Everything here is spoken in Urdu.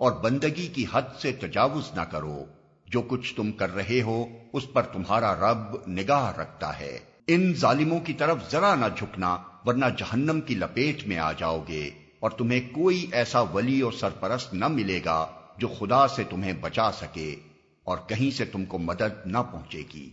اور بندگی کی حد سے تجاوز نہ کرو۔ جو کچھ تم کر رہے ہو، اس پر تمہارا رب نگاہ رکھتا ہے۔ ان ظالموں کی طرف ذرا نہ جھکنا، ورنہ جہنم کی لپیٹ میں آ جاؤ گے اور تمہیں کوئی ایسا ولی اور سرپرست نہ ملے گا جو خدا سے تمہیں بچا سکے اور کہیں سے تم کو مدد نہ پہنچے گی۔